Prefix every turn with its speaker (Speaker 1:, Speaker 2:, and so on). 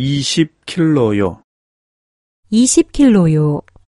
Speaker 1: 20킬로요.
Speaker 2: 20킬로요.